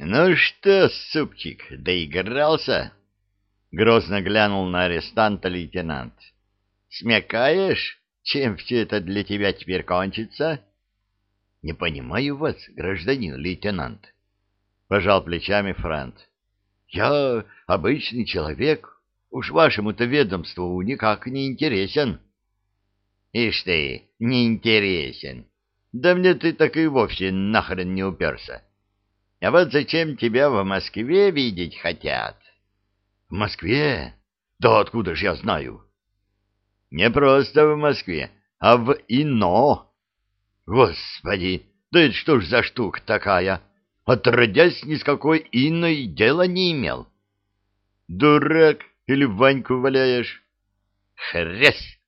Ну что, супчик, доигрался? Грозно глянул на арестанта лейтенант. Смекаешь, чем все это для тебя теперь кончится? Не понимаю вас, гражданин лейтенант. Пожал плечами Франт. Я обычный человек, уж вашему-то ведомству никак не интересен. Ишь ты, не интересен. Да мне ты так и вовсе нахрен не уперся. А вот зачем тебя в Москве видеть хотят? В Москве? Да откуда ж я знаю? Не просто в Москве, а в Ино. Господи, да это что ж за штука такая? Отродясь, ни с какой иной дела не имел. Дурак, или Ваньку валяешь? Хрясь!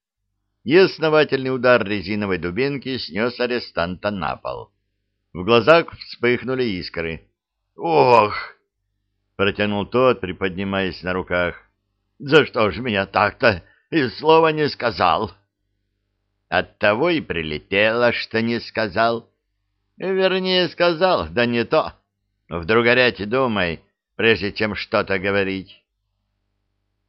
И основательный удар резиновой дубинки снес арестанта на пол. В глазах вспыхнули искры. «Ох!» — протянул тот, приподнимаясь на руках. «За что ж меня так-то? И слова не сказал». «Оттого и прилетело, что не сказал. Вернее, сказал, да не то. Вдруг горять думай, прежде чем что-то говорить».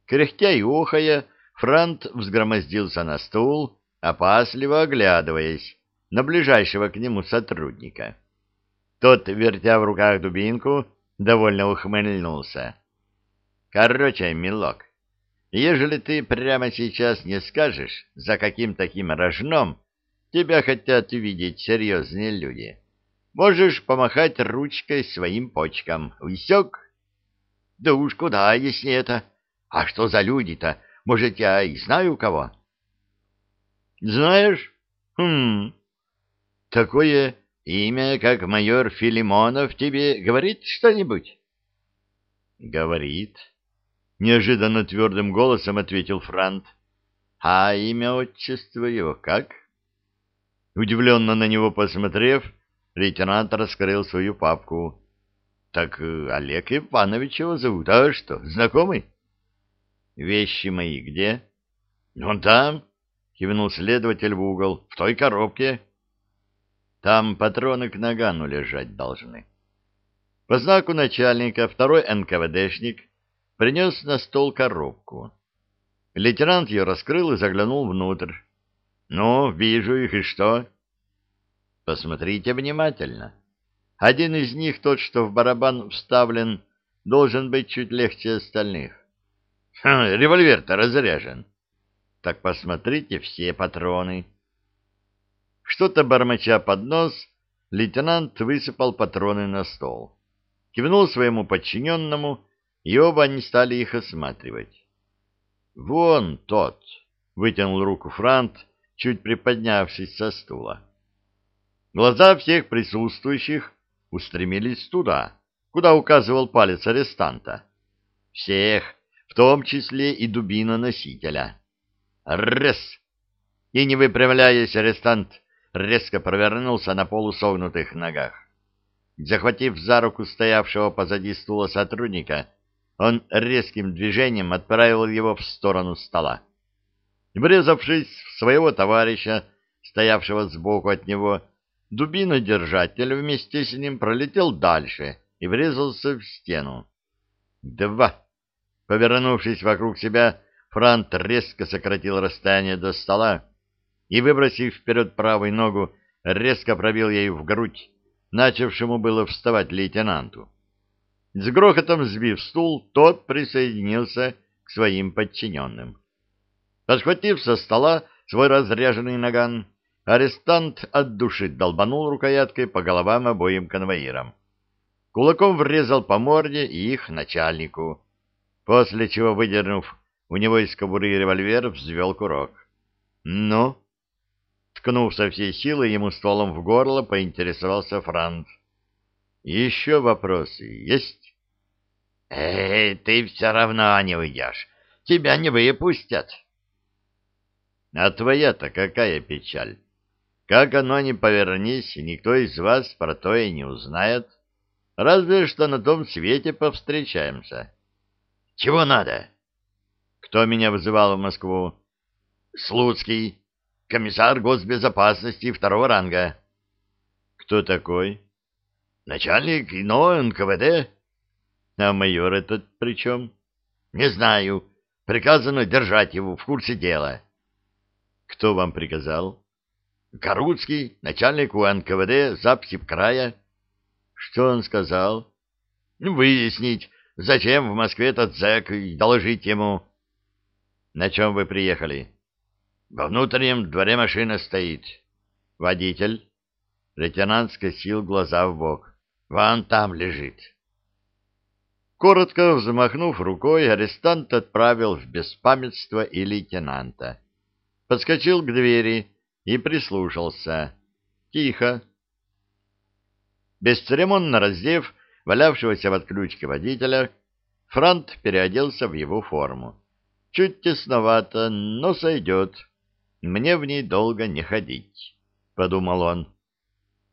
Кряхтя и ухая, Франт взгромоздился на стул, опасливо оглядываясь на ближайшего к нему сотрудника. Тот, вертя в руках дубинку, довольно ухмыльнулся. «Короче, милок, ежели ты прямо сейчас не скажешь, за каким таким рожном тебя хотят видеть серьезные люди, можешь помахать ручкой своим почкам. Усек?» «Да уж куда, если это? А что за люди-то? Может, я и знаю кого?» «Знаешь? Хм, Такое имя, как майор Филимонов, тебе говорит что-нибудь? — Говорит. Неожиданно твердым голосом ответил Франт. — А имя отчество его как? Удивленно на него посмотрев, лейтенант раскрыл свою папку. — Так э, Олег Иванович его зовут. А что, знакомый? — Вещи мои где? — Вон там, — кивнул следователь в угол, — в той коробке. — там патроны к нагану лежать должны. По знаку начальника второй НКВДшник принес на стол коробку. Лейтенант ее раскрыл и заглянул внутрь. «Ну, вижу их, и что?» «Посмотрите внимательно. Один из них, тот, что в барабан вставлен, должен быть чуть легче остальных. Револьвер-то разряжен. Так посмотрите все патроны». Что-то бормоча под нос, лейтенант высыпал патроны на стол. Кивнул своему подчиненному, и оба они стали их осматривать. «Вон тот!» — вытянул руку Франт, чуть приподнявшись со стула. Глаза всех присутствующих устремились туда, куда указывал палец арестанта. Всех, в том числе и дубина носителя. Рез! И, не выпрямляясь, арестант резко провернулся на полусогнутых ногах. Захватив за руку стоявшего позади стула сотрудника, он резким движением отправил его в сторону стола. Врезавшись в своего товарища, стоявшего сбоку от него, дубинодержатель вместе с ним пролетел дальше и врезался в стену. Два. Повернувшись вокруг себя, Франт резко сократил расстояние до стола, и, выбросив вперед правую ногу, резко пробил ею в грудь, начавшему было вставать лейтенанту. С грохотом сбив стул, тот присоединился к своим подчиненным. Подхватив со стола свой разряженный наган, арестант от души долбанул рукояткой по головам обоим конвоирам. Кулаком врезал по морде их начальнику, после чего, выдернув у него из кобуры револьвер, взвел курок. «Ну, Ткнув со всей силы ему стволом в горло, поинтересовался Франц. «Еще вопросы есть?» «Эй, ты все равно не уйдешь. Тебя не выпустят». «А твоя-то какая печаль? Как оно ни повернись, никто из вас про то и не узнает. Разве что на том свете повстречаемся». «Чего надо?» «Кто меня вызывал в Москву?» «Слуцкий» комиссар госбезопасности второго ранга. Кто такой? Начальник иного НКВД. А майор этот при чем? Не знаю. Приказано держать его в курсе дела. Кто вам приказал? Каруцкий, начальник УНКВД Запсип края. Что он сказал? Выяснить, зачем в Москве этот зэк, и доложить ему. На чем вы приехали? Во внутреннем дворе машина стоит. Водитель. Лейтенант скосил глаза в бок. Вон там лежит. Коротко взмахнув рукой, арестант отправил в беспамятство и лейтенанта. Подскочил к двери и прислушался. Тихо. Бесцеремонно раздев валявшегося в отключке водителя, Франт переоделся в его форму. Чуть тесновато, но сойдет. Мне в ней долго не ходить, — подумал он.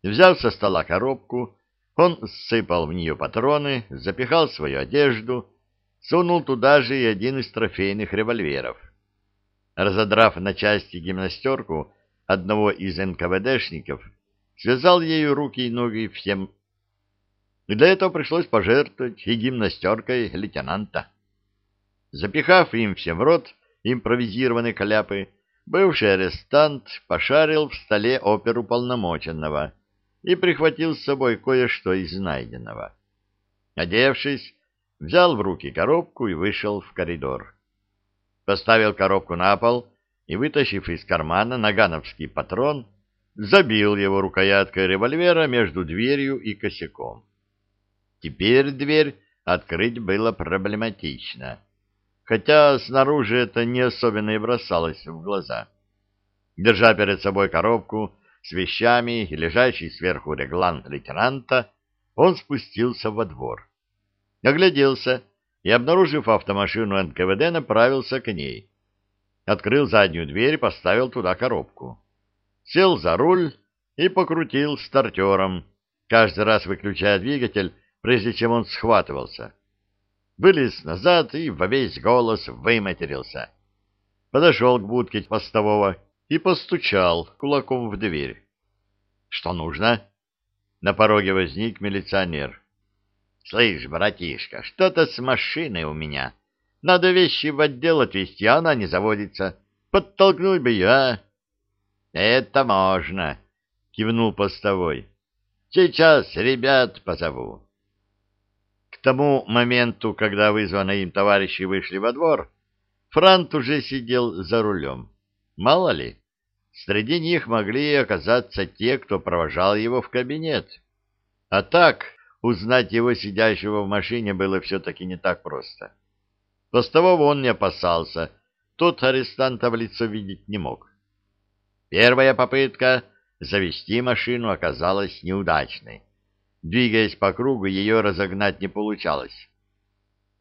Взяв со стола коробку, он сыпал в нее патроны, запихал свою одежду, сунул туда же и один из трофейных револьверов. Разодрав на части гимнастерку одного из НКВДшников, связал ею руки и ноги всем. Для этого пришлось пожертвовать и гимнастеркой лейтенанта. Запихав им всем в рот импровизированные кляпы, бывший арестант пошарил в столе оперу полномоченного — и прихватил с собой кое-что из найденного. Одевшись, взял в руки коробку и вышел в коридор. Поставил коробку на пол и, вытащив из кармана нагановский патрон, забил его рукояткой револьвера между дверью и косяком. Теперь дверь открыть было проблематично, хотя снаружи это не особенно и бросалось в глаза. Держа перед собой коробку, с вещами и лежащий сверху реглан лейтенанта, он спустился во двор. Огляделся и, обнаружив автомашину НКВД, направился к ней. Открыл заднюю дверь и поставил туда коробку. Сел за руль и покрутил стартером, каждый раз выключая двигатель, прежде чем он схватывался. Вылез назад и во весь голос выматерился. Подошел к будке постового и постучал кулаком в дверь. «Что нужно?» На пороге возник милиционер. «Слышь, братишка, что-то с машиной у меня. Надо вещи в отдел отвезти, а она не заводится. Подтолкнуть бы ее, а?» «Это можно», — кивнул постовой. «Сейчас ребят позову». К тому моменту, когда вызванные им товарищи вышли во двор, Франт уже сидел за рулем. Мало ли, среди них могли оказаться те, кто провожал его в кабинет. А так, узнать его сидящего в машине было все-таки не так просто. Постового он не опасался, тот арестанта в лицо видеть не мог. Первая попытка завести машину оказалась неудачной. Двигаясь по кругу, ее разогнать не получалось.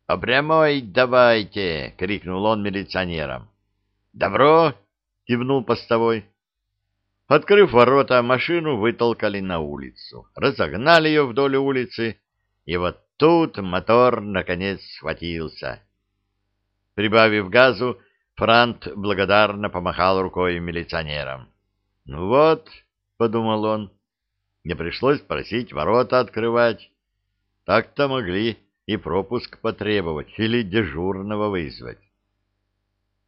«По прямой давайте!» — крикнул он милиционерам. «Добро!» кивнул постовой. Открыв ворота, машину вытолкали на улицу, разогнали ее вдоль улицы, и вот тут мотор, наконец, схватился. Прибавив газу, Франт благодарно помахал рукой милиционерам. «Ну вот», — подумал он, — не пришлось просить ворота открывать. Так-то могли и пропуск потребовать или дежурного вызвать.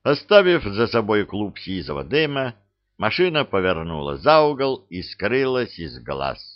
Оставив за собой клуб сизого дыма, машина повернула за угол и скрылась из глаз.